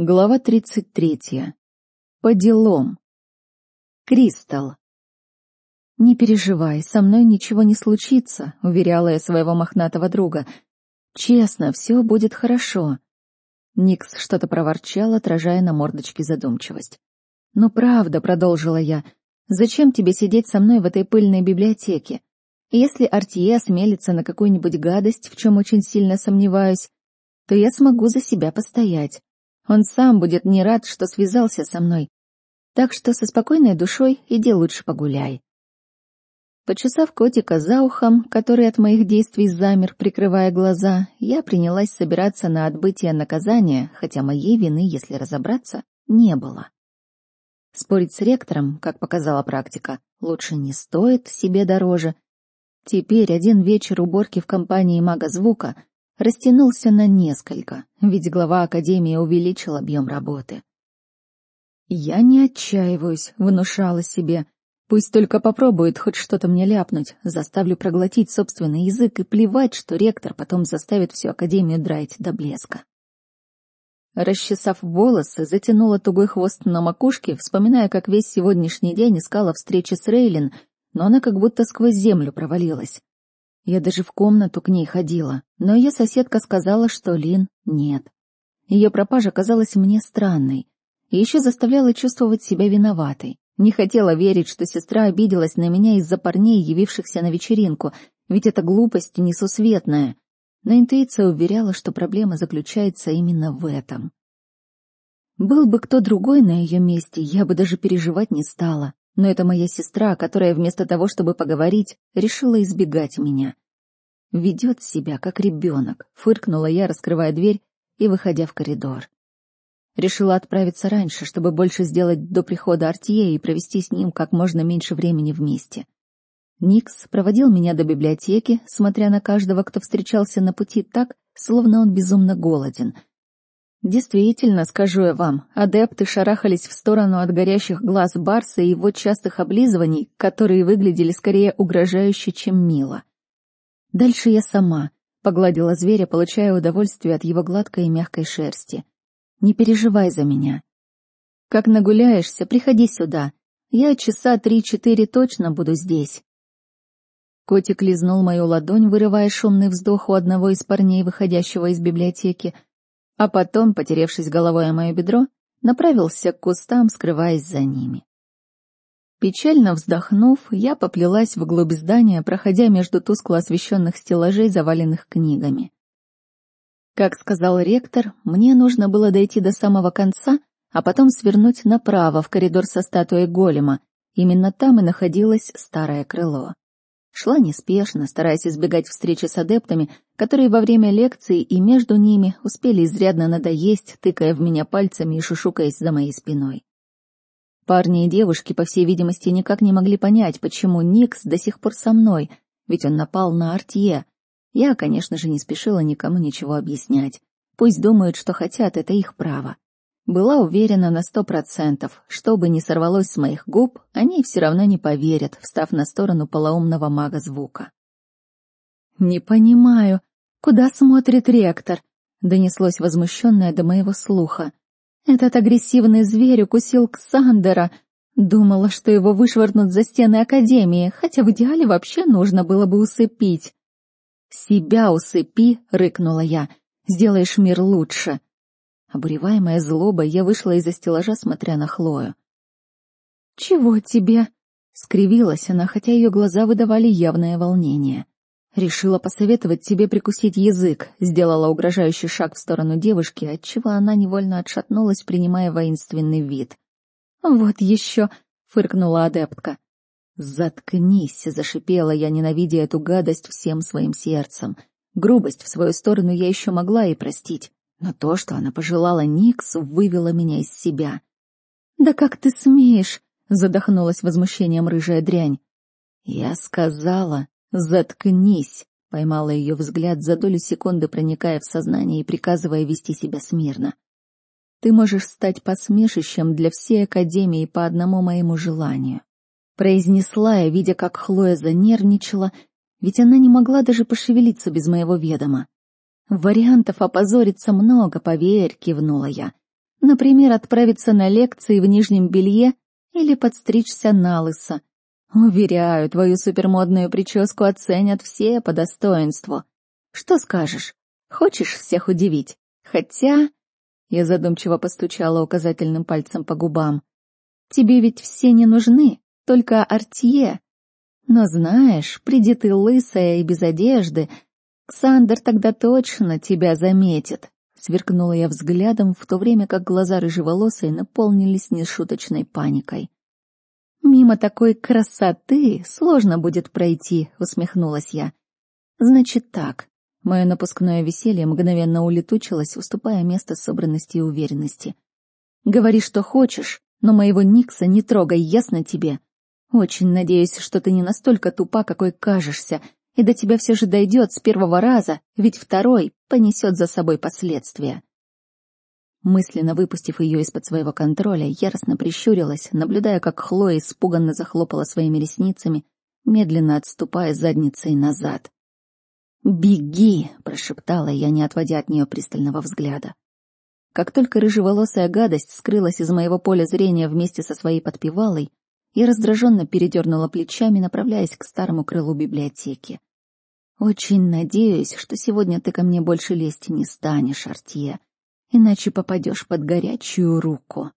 Глава 33. По делам. Кристал. «Не переживай, со мной ничего не случится», — уверяла я своего мохнатого друга. «Честно, все будет хорошо». Никс что-то проворчал, отражая на мордочке задумчивость. «Ну правда», — продолжила я, — «зачем тебе сидеть со мной в этой пыльной библиотеке? Если Артье осмелится на какую-нибудь гадость, в чем очень сильно сомневаюсь, то я смогу за себя постоять. Он сам будет не рад, что связался со мной. Так что со спокойной душой иди лучше погуляй. Почесав котика за ухом, который от моих действий замер, прикрывая глаза, я принялась собираться на отбытие наказания, хотя моей вины, если разобраться, не было. Спорить с ректором, как показала практика, лучше не стоит, себе дороже. Теперь один вечер уборки в компании мага звука растянулся на несколько, ведь глава Академии увеличил объем работы. «Я не отчаиваюсь», — внушала себе. «Пусть только попробует хоть что-то мне ляпнуть, заставлю проглотить собственный язык и плевать, что ректор потом заставит всю Академию драить до блеска». Расчесав волосы, затянула тугой хвост на макушке, вспоминая, как весь сегодняшний день искала встречи с Рейлин, но она как будто сквозь землю провалилась. Я даже в комнату к ней ходила, но ее соседка сказала, что Лин нет. Ее пропажа казалась мне странной и еще заставляла чувствовать себя виноватой. Не хотела верить, что сестра обиделась на меня из-за парней, явившихся на вечеринку, ведь это глупость несусветная. Но интуиция уверяла, что проблема заключается именно в этом. Был бы кто другой на ее месте, я бы даже переживать не стала. Но это моя сестра, которая вместо того, чтобы поговорить, решила избегать меня. Ведет себя, как ребенок, фыркнула я, раскрывая дверь и выходя в коридор. Решила отправиться раньше, чтобы больше сделать до прихода Артье и провести с ним как можно меньше времени вместе. Никс проводил меня до библиотеки, смотря на каждого, кто встречался на пути так, словно он безумно голоден — Действительно, скажу я вам, адепты шарахались в сторону от горящих глаз Барса и его частых облизываний, которые выглядели скорее угрожающе, чем мило. Дальше я сама погладила зверя, получая удовольствие от его гладкой и мягкой шерсти. Не переживай за меня. Как нагуляешься, приходи сюда. Я часа три-четыре точно буду здесь. Котик лизнул мою ладонь, вырывая шумный вздох у одного из парней, выходящего из библиотеки — а потом, потеревшись головой о мое бедро, направился к кустам, скрываясь за ними. Печально вздохнув, я поплелась вглубь здания, проходя между тускло освещенных стеллажей, заваленных книгами. Как сказал ректор, мне нужно было дойти до самого конца, а потом свернуть направо в коридор со статуей голема. Именно там и находилось старое крыло. Шла неспешно, стараясь избегать встречи с адептами, которые во время лекции и между ними успели изрядно надоесть, тыкая в меня пальцами и шушукаясь за моей спиной. Парни и девушки, по всей видимости, никак не могли понять, почему Никс до сих пор со мной, ведь он напал на Артье. Я, конечно же, не спешила никому ничего объяснять. Пусть думают, что хотят, это их право. Была уверена на сто процентов, что бы ни сорвалось с моих губ, они все равно не поверят, встав на сторону полоумного мага звука. «Не понимаю, куда смотрит ректор?» — донеслось возмущенное до моего слуха. «Этот агрессивный зверь укусил Ксандера. Думала, что его вышвырнут за стены Академии, хотя в идеале вообще нужно было бы усыпить». «Себя усыпи!» — рыкнула я. «Сделаешь мир лучше!» Обуреваемая злобой, я вышла из-за стеллажа, смотря на Хлою. «Чего тебе?» — скривилась она, хотя ее глаза выдавали явное волнение. «Решила посоветовать тебе прикусить язык», — сделала угрожающий шаг в сторону девушки, отчего она невольно отшатнулась, принимая воинственный вид. «Вот еще!» — фыркнула адептка. «Заткнись!» — зашипела я, ненавидя эту гадость всем своим сердцем. Грубость в свою сторону я еще могла и простить. Но то, что она пожелала Никсу, вывело меня из себя. «Да как ты смеешь?» — задохнулась возмущением рыжая дрянь. «Я сказала, заткнись!» — поймала ее взгляд за долю секунды, проникая в сознание и приказывая вести себя смирно. «Ты можешь стать посмешищем для всей Академии по одному моему желанию». Произнесла я, видя, как Хлоя занервничала, ведь она не могла даже пошевелиться без моего ведома. «Вариантов опозориться много, поверь», — кивнула я. Например, отправиться на лекции в нижнем белье или подстричься на лысо. Уверяю, твою супермодную прическу оценят все по достоинству. Что скажешь? Хочешь всех удивить? Хотя... Я задумчиво постучала указательным пальцем по губам. Тебе ведь все не нужны, только Артье. Но знаешь, приди ты лысая и без одежды, Ксандр тогда точно тебя заметит. Сверкнула я взглядом, в то время как глаза рыжеволосой наполнились нешуточной паникой. «Мимо такой красоты сложно будет пройти», — усмехнулась я. «Значит так». Мое напускное веселье мгновенно улетучилось, уступая место собранности и уверенности. «Говори, что хочешь, но моего Никса не трогай, ясно тебе? Очень надеюсь, что ты не настолько тупа, какой кажешься, и до тебя все же дойдет с первого раза, ведь второй понесет за собой последствия». Мысленно выпустив ее из-под своего контроля, яростно прищурилась, наблюдая, как Хлоя испуганно захлопала своими ресницами, медленно отступая задницей назад. «Беги!» — прошептала я, не отводя от нее пристального взгляда. Как только рыжеволосая гадость скрылась из моего поля зрения вместе со своей подпевалой, я раздраженно передернула плечами, направляясь к старому крылу библиотеки. «Очень надеюсь, что сегодня ты ко мне больше лезть не станешь, Артье», иначе попадешь под горячую руку.